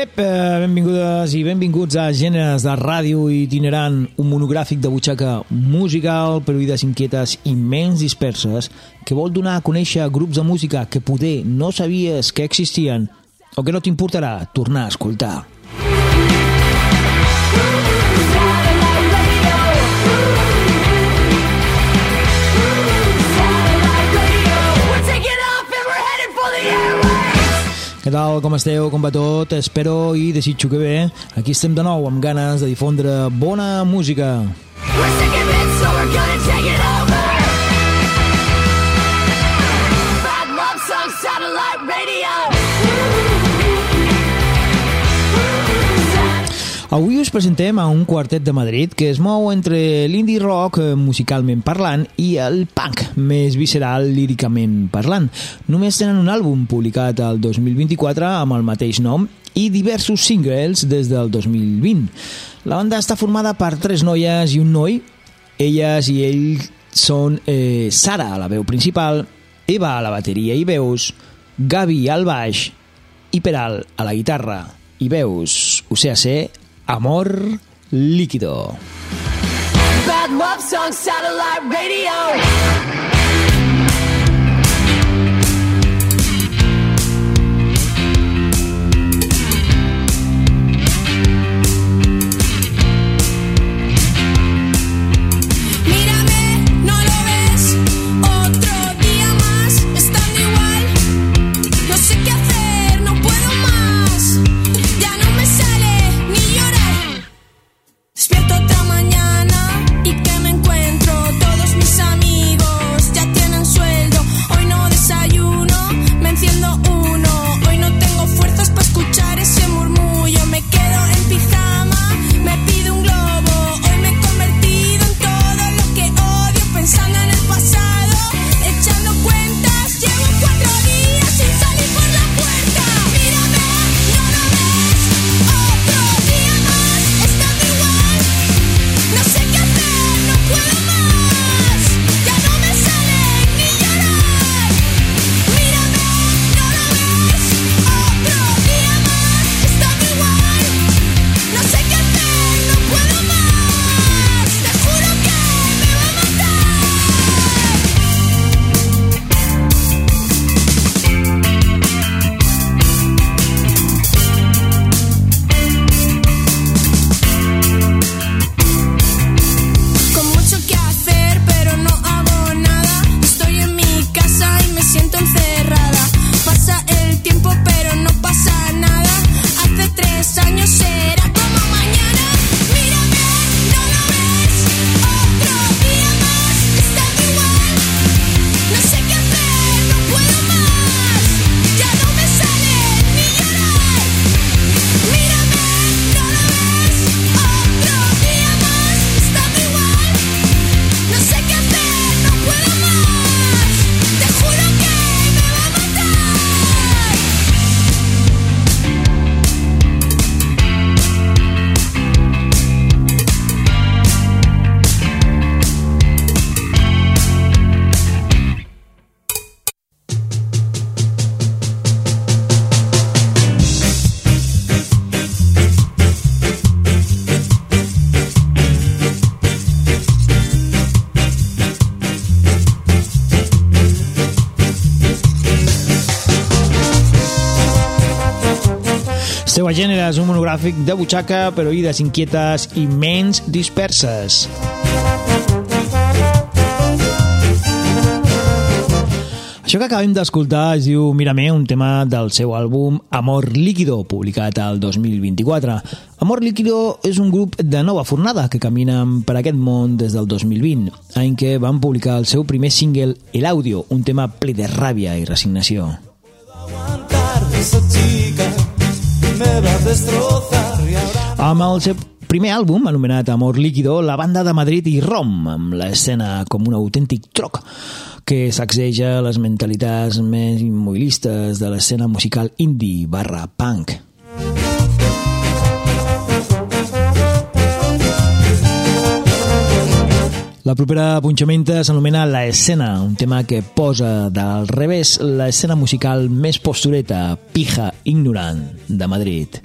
Iep, eh, benvingudes i benvinguts a Gèneres de Ràdio itinerant, un monogràfic de butxaca musical per oïdes inquietes i menys disperses que vol donar a conèixer grups de música que poder no sabies que existien o que no t'importarà tornar a escoltar. Què tal, com esteu, com va tot? Espero i desitjo que bé. Aquí estem de nou amb ganes de difondre bona música. We're sick of it, so we're gonna take it over. Avui us presentem a un quartet de Madrid que es mou entre l'indie rock eh, musicalment parlant i el punk més visceral líricament parlant. Només tenen un àlbum publicat el 2024 amb el mateix nom i diversos singles des del 2020. La banda està formada per tres noies i un noi. Elles i ell són eh, Sara a la veu principal, Eva a la bateria i veus, Gavi al baix i Peral a la guitarra i veus, o sea, sé, Amor Líquido. Bad Love Song Satellite Radio. Esteu a Gèneres, un monogràfic de butxaca per oïdes inquietes i menys disperses. Això que acabem d'escoltar es diu Mírame, un tema del seu àlbum Amor Líquido, publicat al 2024. Amor Líquido és un grup de nova fornada que caminen per aquest món des del 2020, any que van publicar el seu primer single, El Audio, un tema ple de ràbia i resignació. aguantar esa chica me va a destrozar y ahora Amb el seu primer àlbum, anomenat Amor Líquido, la banda de Madrid i Rom, amb l'escena com un autèntic troc que sacseja les mentalitats més immobilistes de l'escena musical indie barra punk. La propera punxamenta s'anomena La Escena, un tema que posa del revés l'escena musical més postureta, pija, ignorant, de Madrid.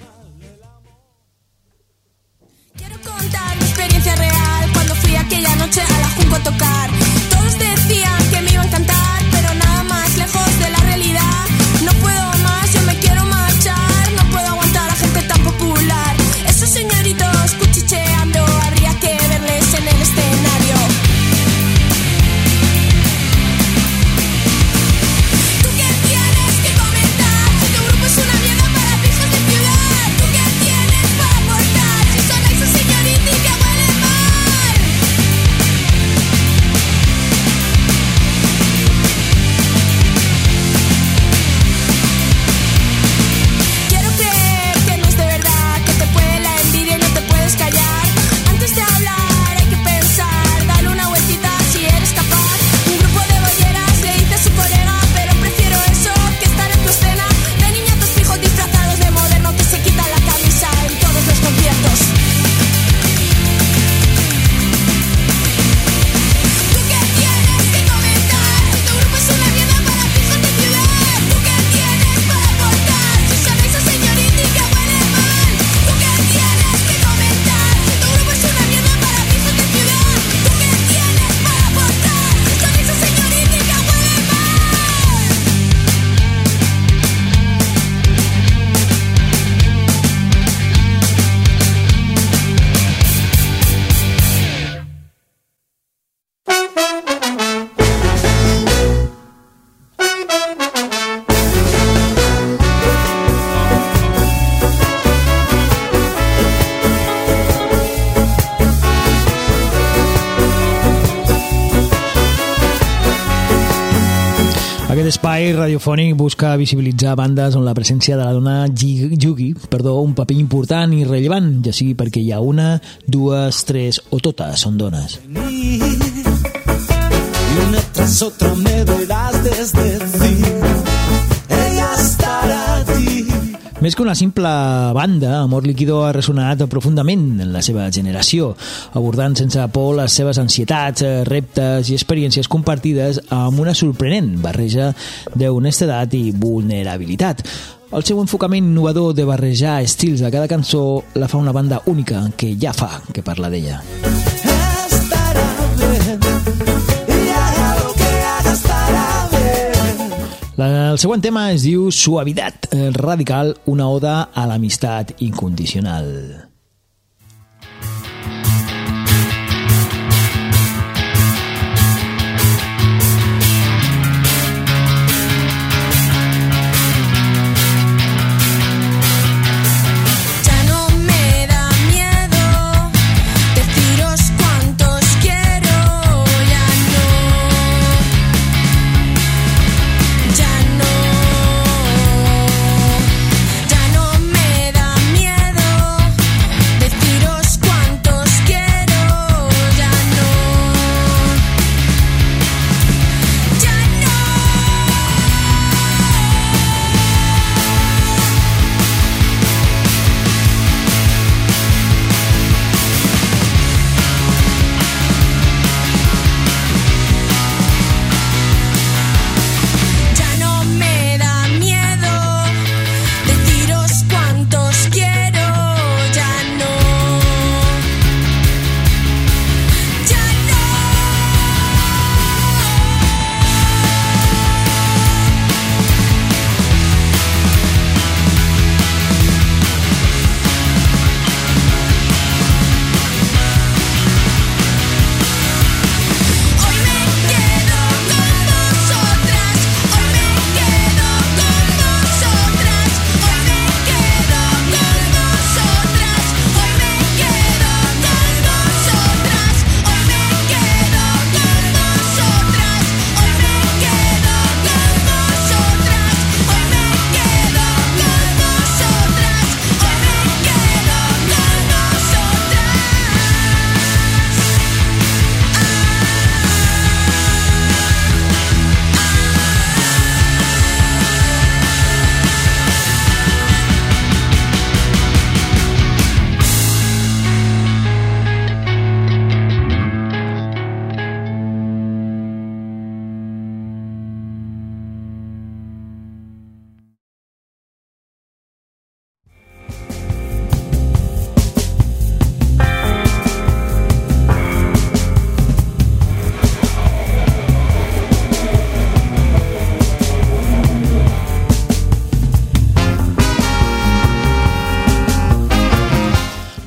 Aquest espai radiofònic busca visibilitzar bandes on la presència de la dona jugui perdó, un paper important i rellevant, ja sigui perquè hi ha una, dues, tres o totes són dones. una tras otra me verás desdecir. Ella Més que una simple banda, Amor Líquido ha resonat profundament en la seva generació, abordant sense por les seves ansietats, eh, reptes i experiències compartides amb una sorprenent barreja d'honestedat i vulnerabilitat. El seu enfocament innovador de barrejar estils a cada cançó la fa una banda única que ja fa que parla d'ella. Estará el següent tema es diu Suavitat radical, una oda a l'amistat incondicional.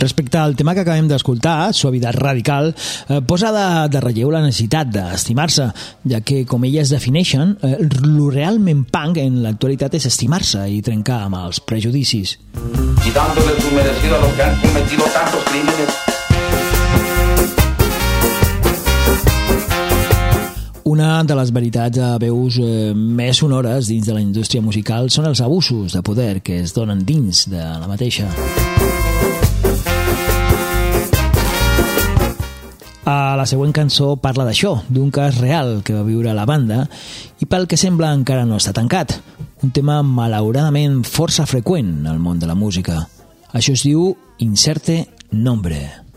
Respecte al tema que acabem d'escoltar, Suavitat Radical, eh, posa de, de relleu la necessitat d'estimar-se, ja que, com elles defineixen, eh, lo realment punk en l'actualitat és estimar-se i trencar amb els prejudicis. y dándole su merecido a los que han cometido tantos crímenes. Una de les veritats a veus eh, més sonores dins de la indústria musical són els abusos de poder que es donen dins de la mateixa. A la següent cançó parla d'això, d'un cas real que va viure la banda i pel que sembla encara no està tancat. Un tema malauradament força freqüent al món de la música. Això es diu Inserte Nombre.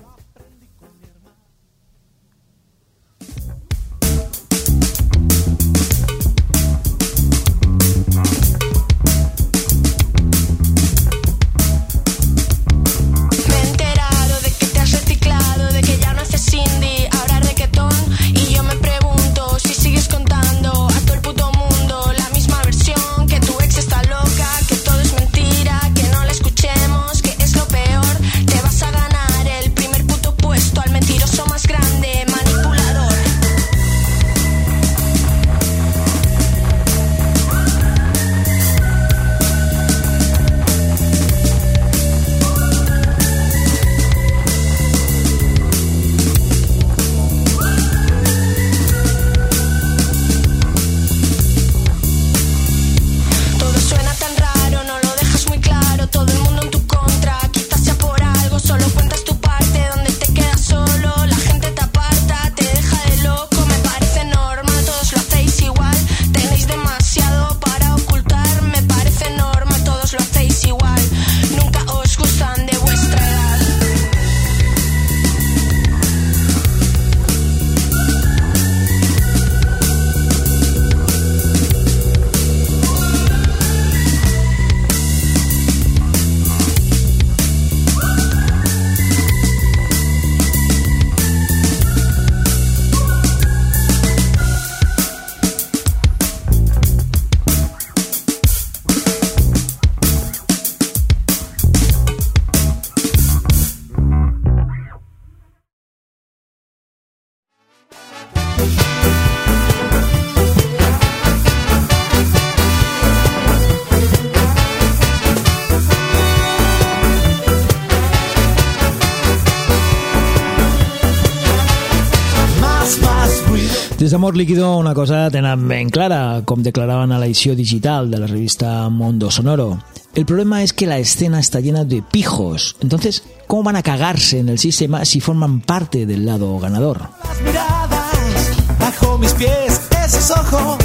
Ruido. Des d'Amor Líquido una cosa tenen ben clara, com declaraban a la edició digital de la revista Mundo Sonoro. El problema es que la escena está llena de pijos. Entonces, ¿cómo van a cagarse en el sistema si forman parte del lado ganador? Las miradas bajo mis pies, esos ojos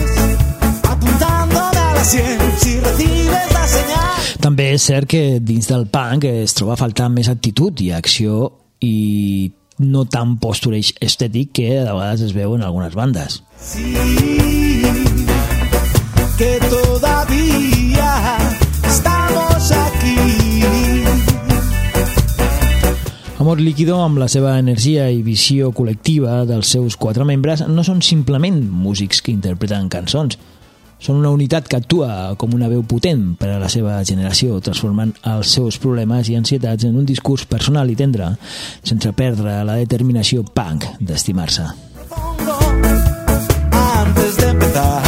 apuntándome a la sien. Si recibes la señal. També és cert que dins del punk es troba a faltar més actitud i acció i no tant postureix estètic que de vegades es veu en algunes bandes. Sí, que todavía estamos aquí. Amor Líquido, amb la seva energia i visió col·lectiva dels seus quatre membres, no són simplement músics que interpreten cançons. Són una unitat que actua com una veu potent per a la seva generació, transformant els seus problemes i ansietats en un discurs personal i tendre, sense perdre la determinació punk d'estimar-se. Antes de empezar.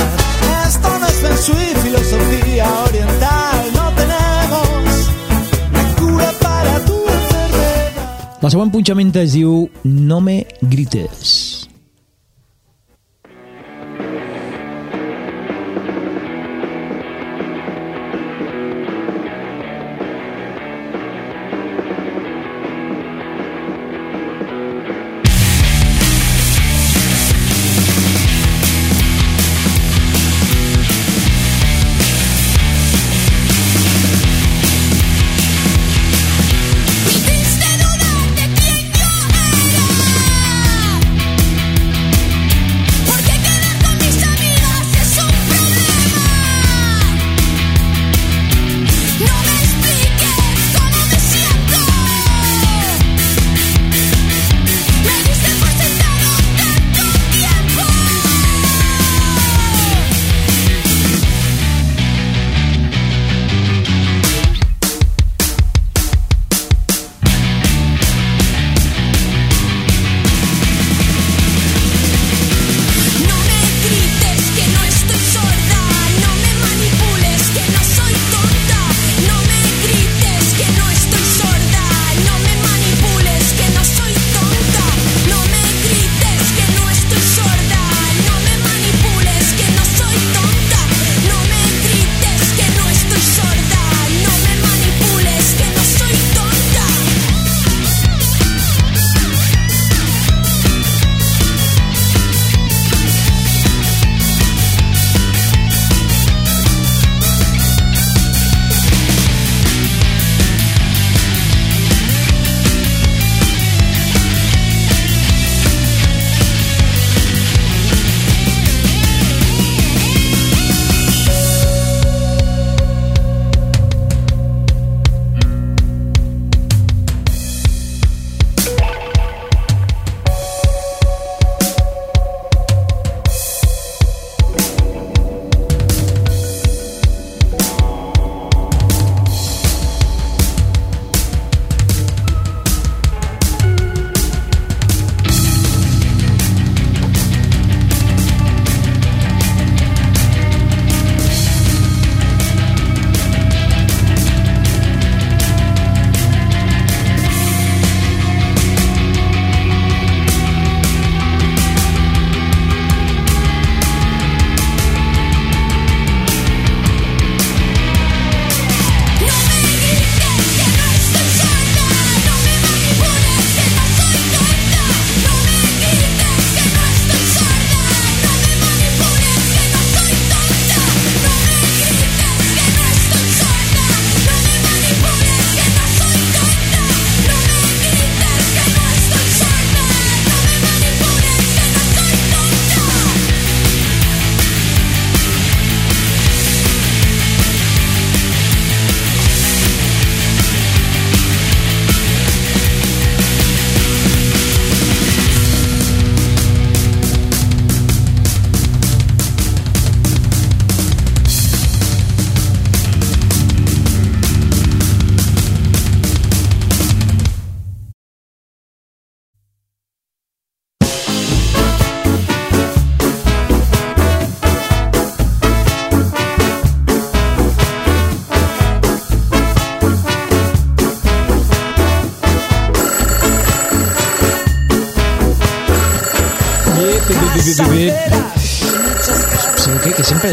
Esto no es feng shui, filosofía oriental. No tenemos la cura para tu enfermedad. La següent punxamenta es diu No me grites.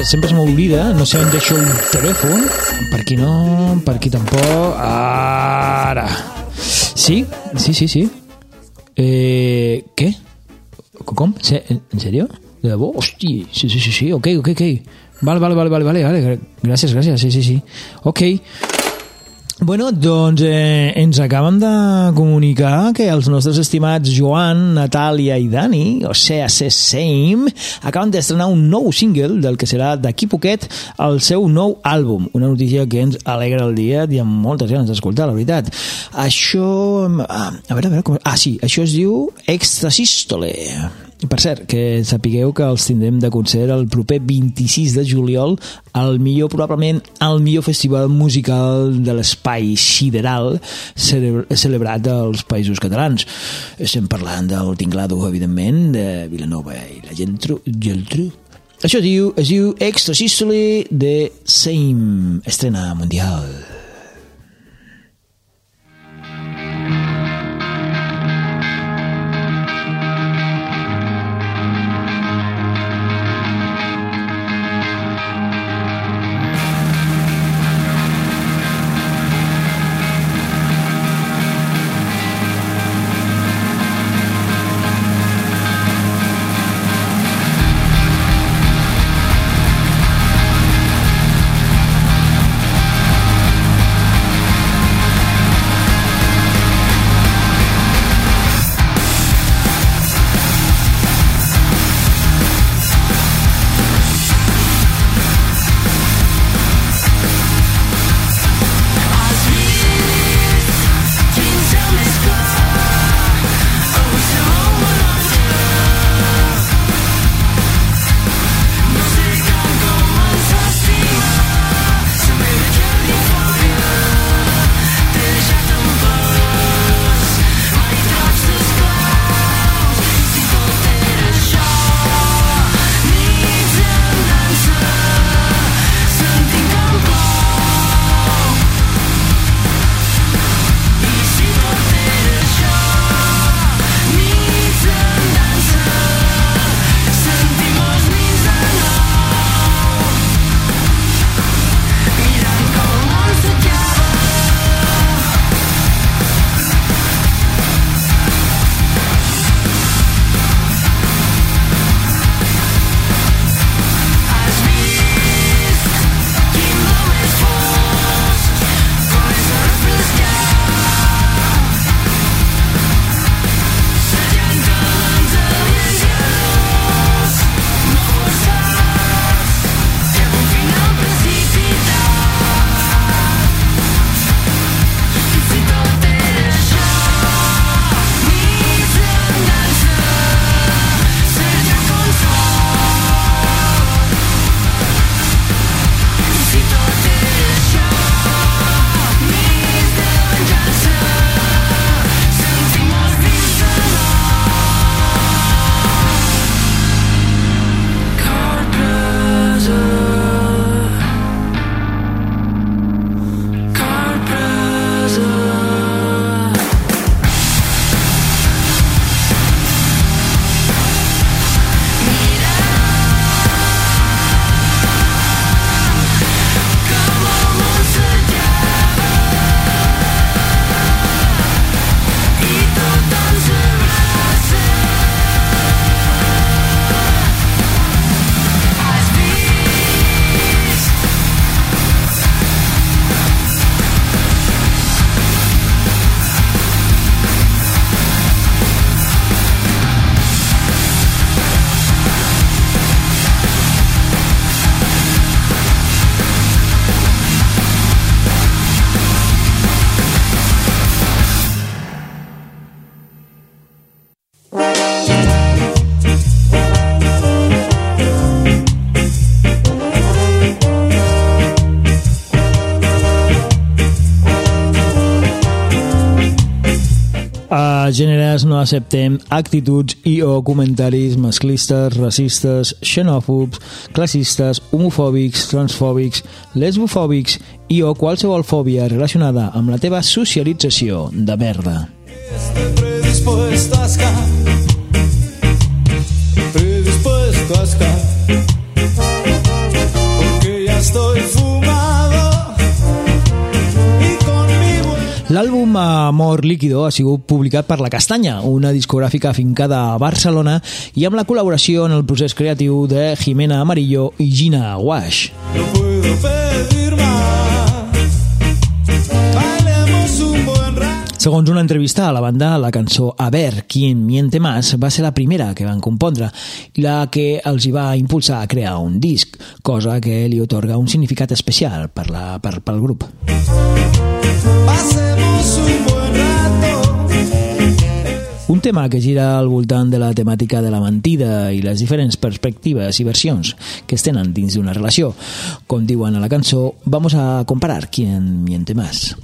Sempre, se m'oblida, no sé on deixo el telèfon, per aquí no, per aquí tampoc, ara. Sí, sí, sí, sí. Eh, què? Com? ¿En serio? ¿De debò? Hosti, sí, sí, sí, sí, ok, ok, ok. Vale, vale, vale, vale, vale, vale. gràcies, gràcies, sí, sí, sí. Ok. Bueno, doncs eh, ens acaben de comunicar que els nostres estimats Joan, Natàlia i Dani, o sea, se same, acaben d'estrenar un nou single del que serà d'aquí poquet el seu nou àlbum. Una notícia que ens alegra el dia i amb moltes ganes d'escoltar, la veritat. Això... Ah, a veure, a veure... Com... Ah, sí, això es diu Extrasístole. Per cert, que sapigueu que els tindrem de concert el proper 26 de juliol al millor, probablement, al millor festival musical de l'espai sideral cele- celebrat als Països Catalans. Estem parlant del Tinglado, evidentment, de Vilanova i la Geltrú. Geltrú. Això diu, es diu Extrasístole de Same, estrena mundial. A gèneres no acceptem actituds i o comentaris masclistes, racistes, xenòfobs, classistes, homofòbics, transfòbics, lesbofòbics i o qualsevol fòbia relacionada amb la teva socialització de merda. Estoy predispuesto a escapar. Predispuesto tosca. Porque ya estoy fumado L'àlbum Amor Líquido ha sigut publicat per La Castanya, una discogràfica afincada a Barcelona i amb la col·laboració en el procés creatiu de Jimena Amarillo i Gina Wash. No puedo pedir más. Segons una entrevista a la banda, la cançó A ver, quién miente más va ser la primera que van compondre i la que els hi va impulsar a crear un disc, cosa que li otorga un significat especial per la, per, pel grup. Pasemos un buen rato. Un tema que gira al voltant de la temàtica de la mentida i les diferents perspectives i versions que es tenen dins d'una relació. Com diuen a la cançó, vamos a comparar quién miente más.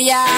Ya.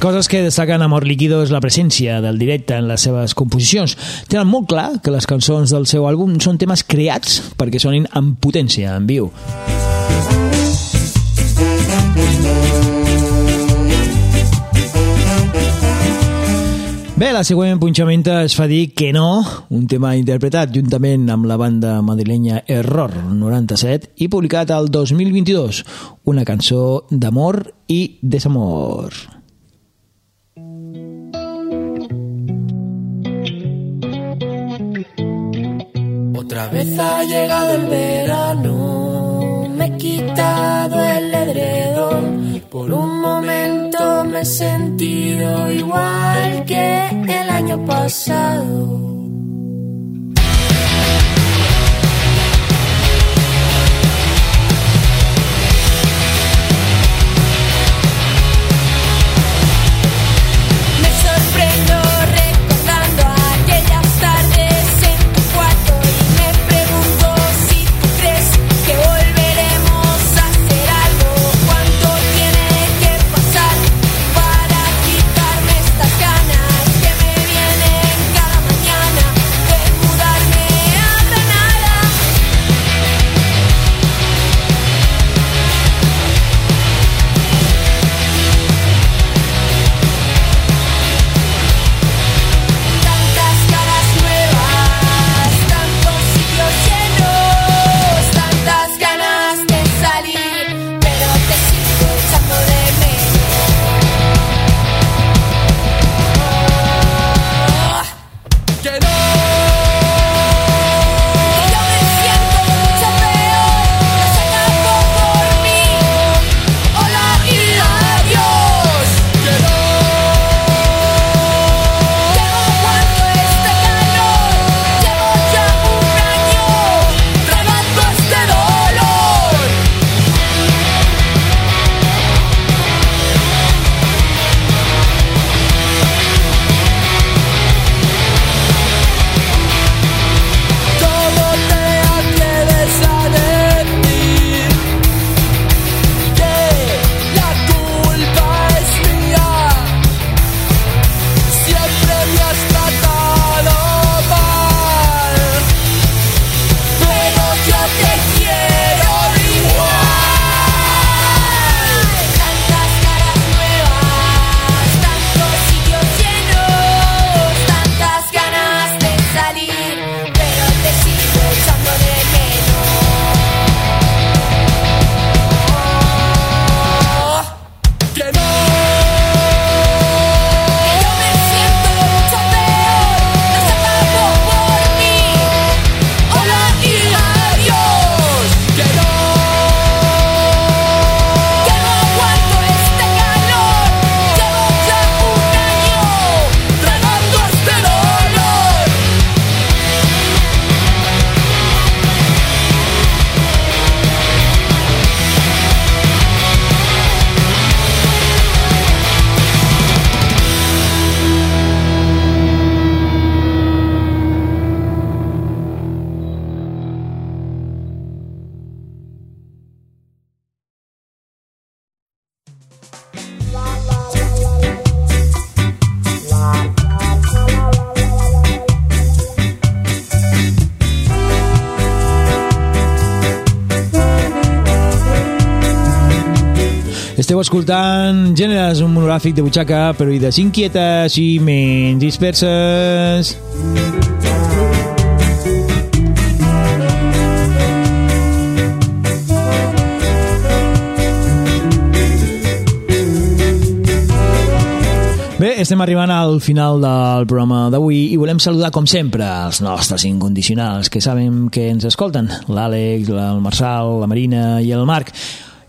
Coses que destaquen Amor Líquido és la presència del directe en les seves composicions. Tenen molt clar que les cançons del seu àlbum són temes creats perquè sonin amb potència, en viu. Bé, la següent punxamenta es fa dir que no, un tema interpretat juntament amb la banda madrilenya Error 97 i publicat al 2022, una cançó d'amor i desamor. Otra vez ha llegado el verano, me he quitado el edredón. Por un momento me he sentido igual que el año pasado. Esteu escoltant Gèneres, un monogràfic de butxaca per oïdes inquietes i menys disperses. Bé, estem arribant al final del programa d'avui i volem saludar, com sempre, els nostres incondicionals que sabem que ens escolten. L'Àlex, el Marçal, la Marina i el Marc.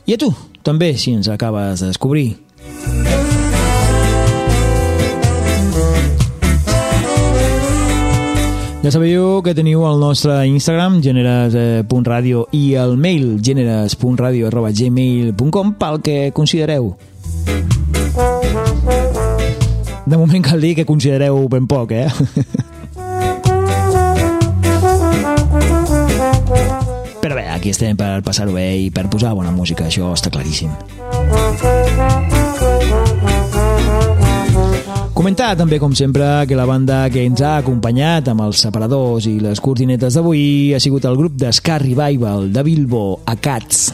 I a tu, també, si ens acabes de descobrir. Ja sabeu que teniu el nostre Instagram, generes.radio, i el mail, generes.radio.gmail.com, pel que considereu. De moment cal dir que considereu ben poc, eh? aquí estem per passar-ho bé i per posar bona música, això està claríssim. Comentar també, com sempre, que la banda que ens ha acompanyat amb els separadors i les cortinetes d'avui ha sigut el grup d'Scar Revival de Bilbo, a Cats.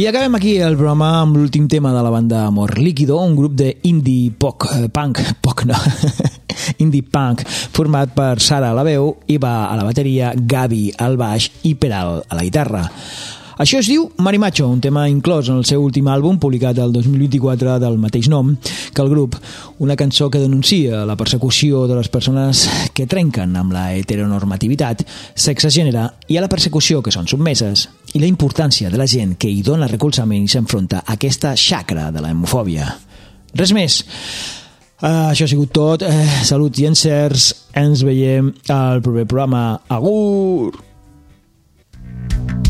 I acabem aquí el programa amb l'últim tema de la banda Amor Líquido, un grup de indie poc, eh, punk, poc no, indie punk, format per Sara a la veu, Iva a la bateria, Gavi al baix i Peral a la guitarra. Això es diu Marimacho, un tema inclòs en el seu últim àlbum, publicat el 2024 del mateix nom que el grup, una cançó que denuncia la persecució de les persones que trenquen amb la heteronormativitat, sexe gènere i a la persecució que són submeses i la importància de la gent que hi dona recolzament i s'enfronta a aquesta xacra de la hemofòbia. Res més. Uh, això ha sigut tot. Uh, salut i encerts. Ens veiem al proper programa. Agur! thank you